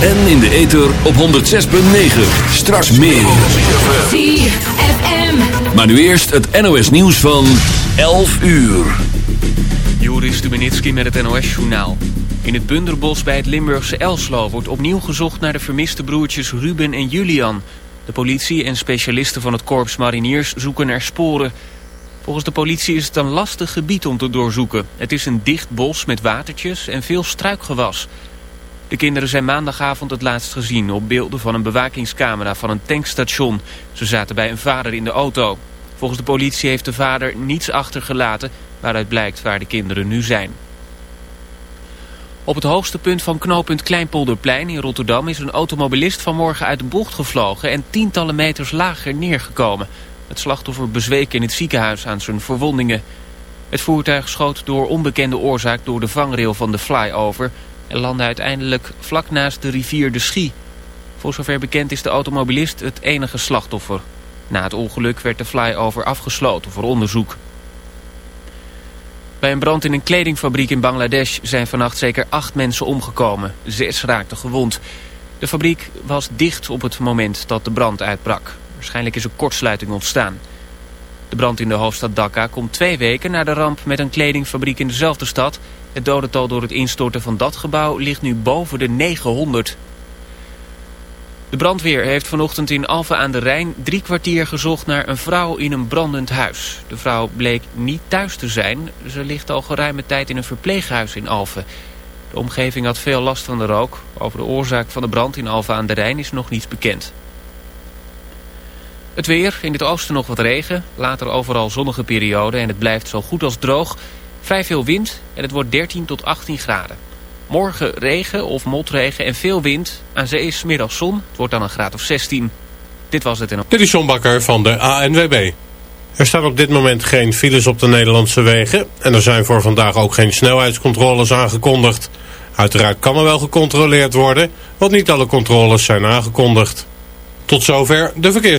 En in de ether op 106.9. Straks meer. Maar nu eerst het NOS nieuws van 11 uur. Joris Stubenitski met het NOS-journaal. In het Bunderbos bij het Limburgse Elslo wordt opnieuw gezocht naar de vermiste broertjes Ruben en Julian. De politie en specialisten van het Korps Mariniers zoeken naar sporen. Volgens de politie is het een lastig gebied om te doorzoeken. Het is een dicht bos met watertjes en veel struikgewas... De kinderen zijn maandagavond het laatst gezien op beelden van een bewakingscamera van een tankstation. Ze zaten bij een vader in de auto. Volgens de politie heeft de vader niets achtergelaten waaruit blijkt waar de kinderen nu zijn. Op het hoogste punt van knooppunt Kleinpolderplein in Rotterdam is een automobilist vanmorgen uit de bocht gevlogen en tientallen meters lager neergekomen. Het slachtoffer bezweek in het ziekenhuis aan zijn verwondingen. Het voertuig schoot door onbekende oorzaak door de vangrail van de flyover en landde uiteindelijk vlak naast de rivier de Schie. Voor zover bekend is de automobilist het enige slachtoffer. Na het ongeluk werd de flyover afgesloten voor onderzoek. Bij een brand in een kledingfabriek in Bangladesh zijn vannacht zeker acht mensen omgekomen. Zes raakten gewond. De fabriek was dicht op het moment dat de brand uitbrak. Waarschijnlijk is een kortsluiting ontstaan. De brand in de hoofdstad Dhaka komt twee weken na de ramp met een kledingfabriek in dezelfde stad... Het dodental door het instorten van dat gebouw ligt nu boven de 900. De brandweer heeft vanochtend in Alphen aan de Rijn drie kwartier gezocht naar een vrouw in een brandend huis. De vrouw bleek niet thuis te zijn. Ze ligt al geruime tijd in een verpleeghuis in Alphen. De omgeving had veel last van de rook. Over de oorzaak van de brand in Alphen aan de Rijn is nog niets bekend. Het weer, in het oosten nog wat regen. Later overal zonnige periode en het blijft zo goed als droog. Vrij veel wind en het wordt 13 tot 18 graden. Morgen regen of motregen en veel wind. Aan zee is middag zon. Het wordt dan een graad of 16. Dit was het en... Dit is John Bakker van de ANWB. Er staan op dit moment geen files op de Nederlandse wegen. En er zijn voor vandaag ook geen snelheidscontroles aangekondigd. Uiteraard kan er wel gecontroleerd worden, want niet alle controles zijn aangekondigd. Tot zover de verkeer.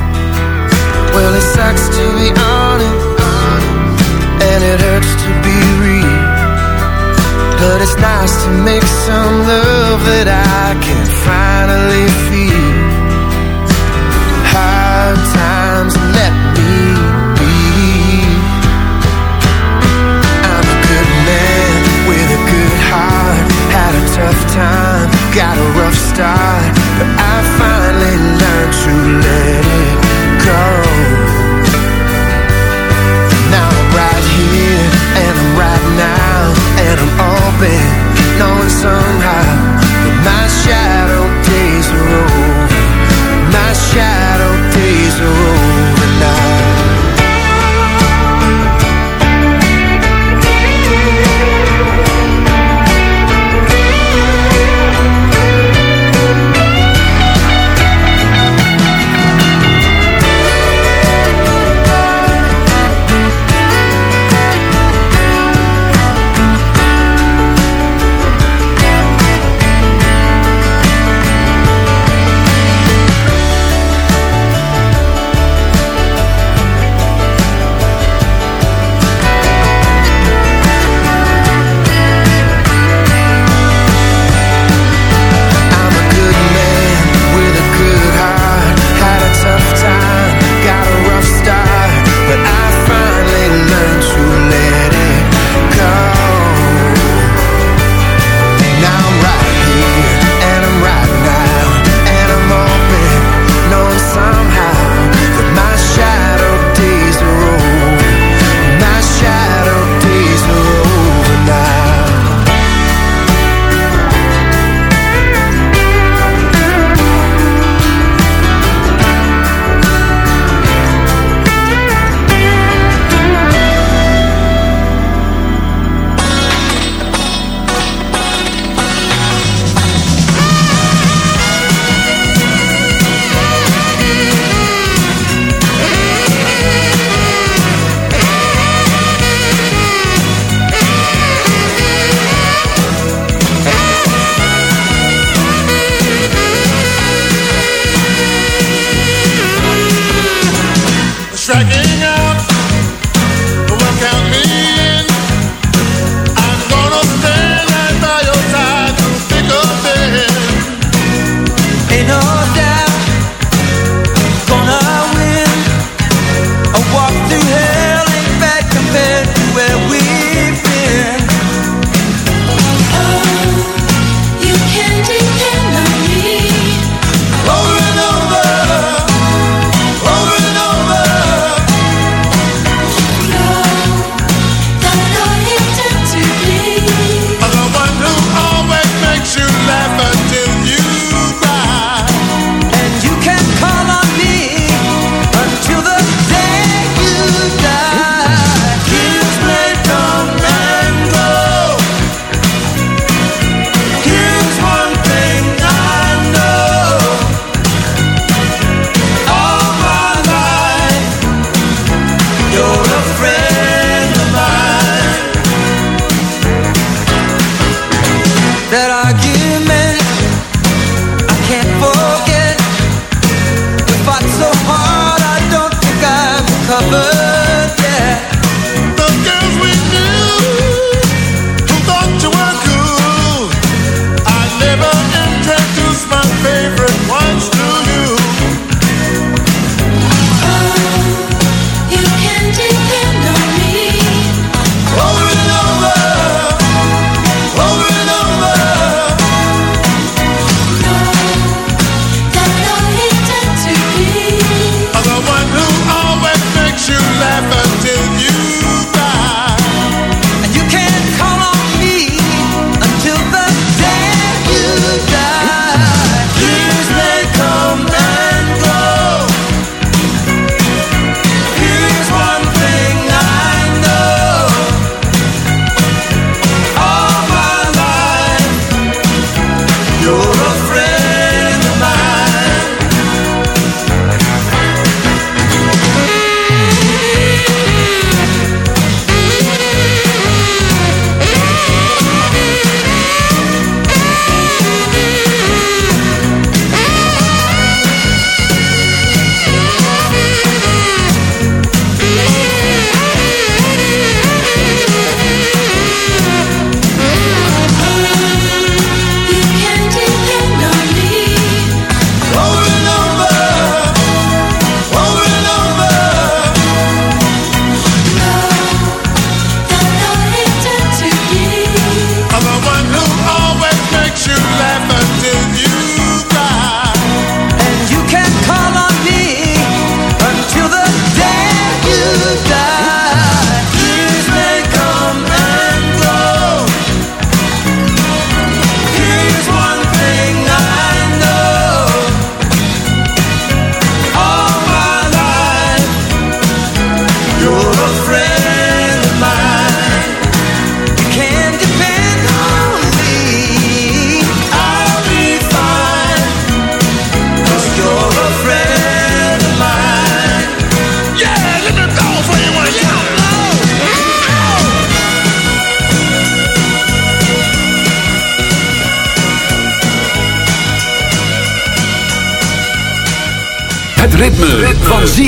well, it sucks to be honest, and it hurts to be real. But it's nice to make some love that I can finally feel. Hard times let me be. I'm a good man with a good heart. Had a tough time, got a rough start, but I finally learned to let it go Knowing somehow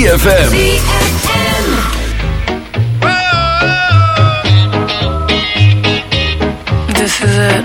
ZFM. This is it.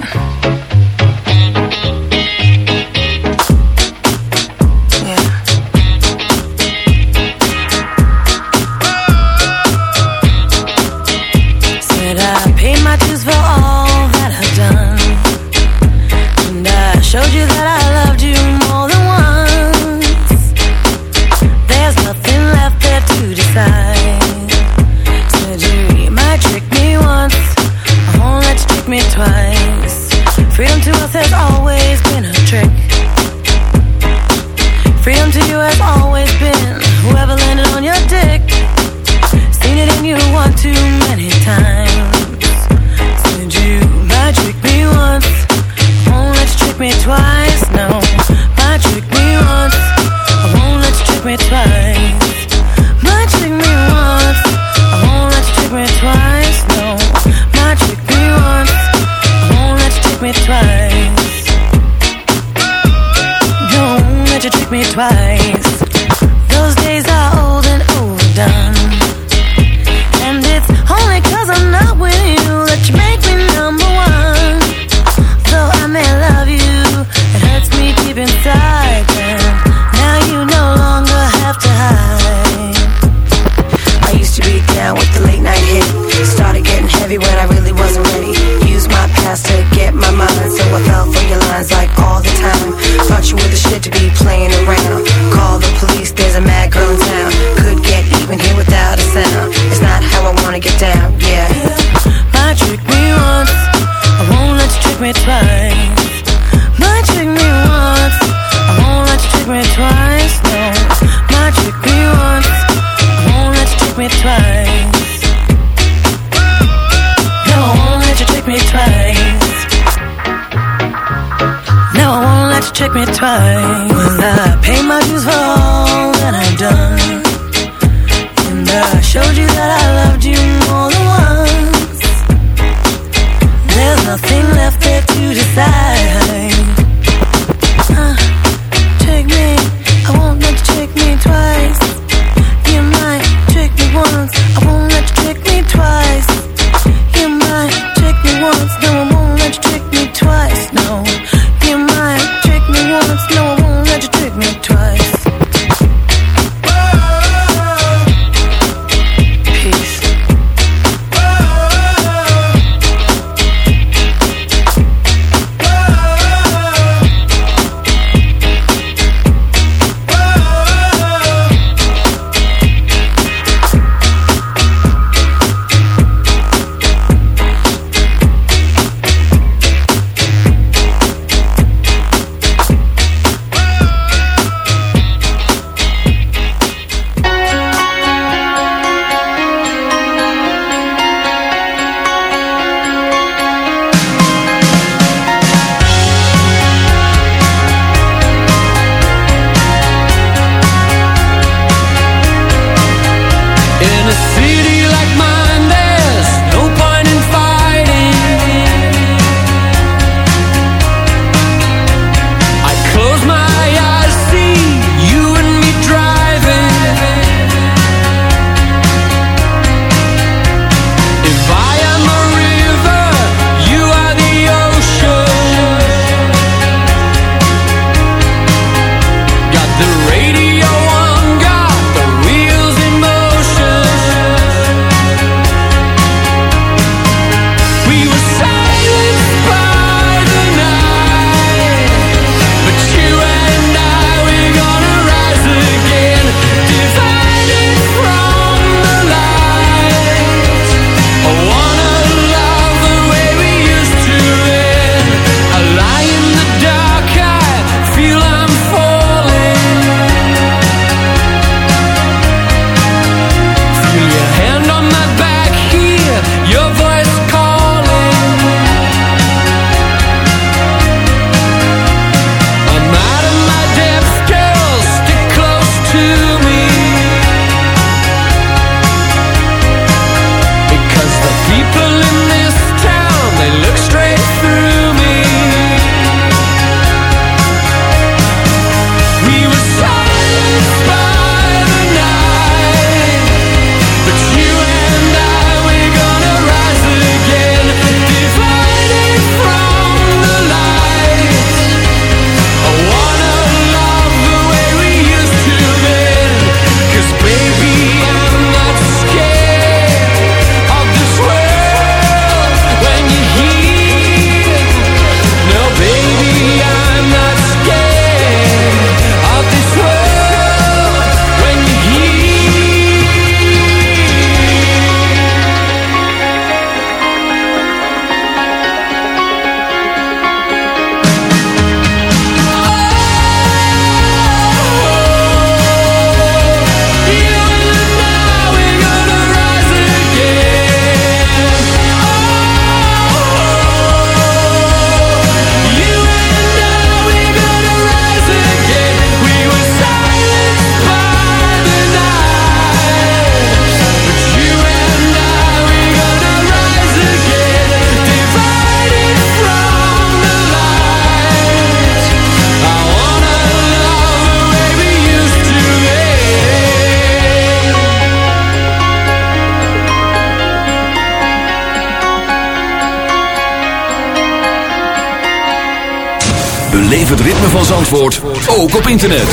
Zandvoort ook op internet.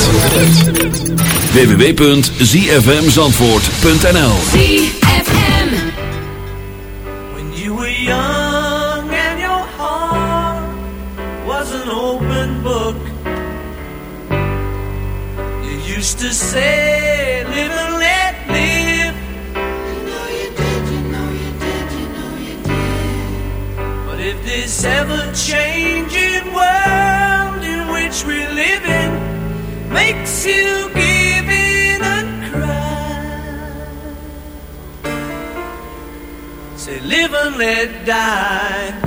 www.zfmzandvoort.nl ZFM When you were young and your heart was an open book You used to say live and let live You know you did, you know you did, you know you did But if this ever changes which we live in makes you give in and cry. Say, live and let die.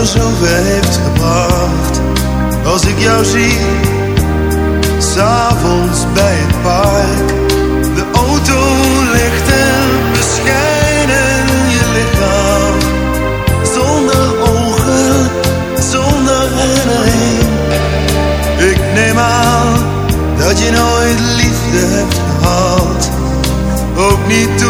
jou zover heeft gebracht Als ik jou zie S'avonds bij het park De auto ligt en bescheiden je lichaam Zonder ogen, zonder herinnering Ik neem aan dat je nooit liefde hebt gehad Ook niet toen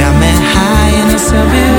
Got me high in a silver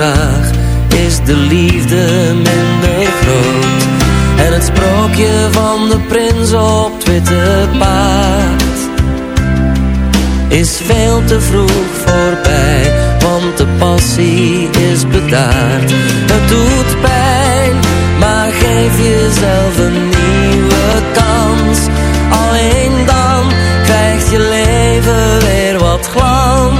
vraag Is de liefde minder groot En het sprookje van de prins op het witte paard Is veel te vroeg voorbij Want de passie is bedaard Het doet pijn Maar geef jezelf een nieuwe kans Alleen dan krijgt je leven weer wat glans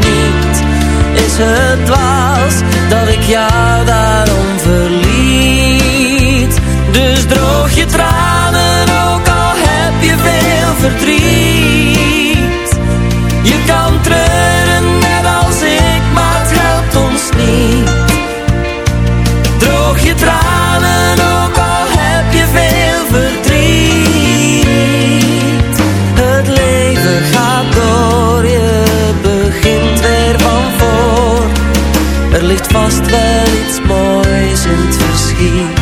het was dat ik jou daarom verliet. Dus droog je tranen, ook al heb je veel verdriet. vast wel iets moois in het verschiet.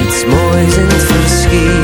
Iets moois in het verschiet.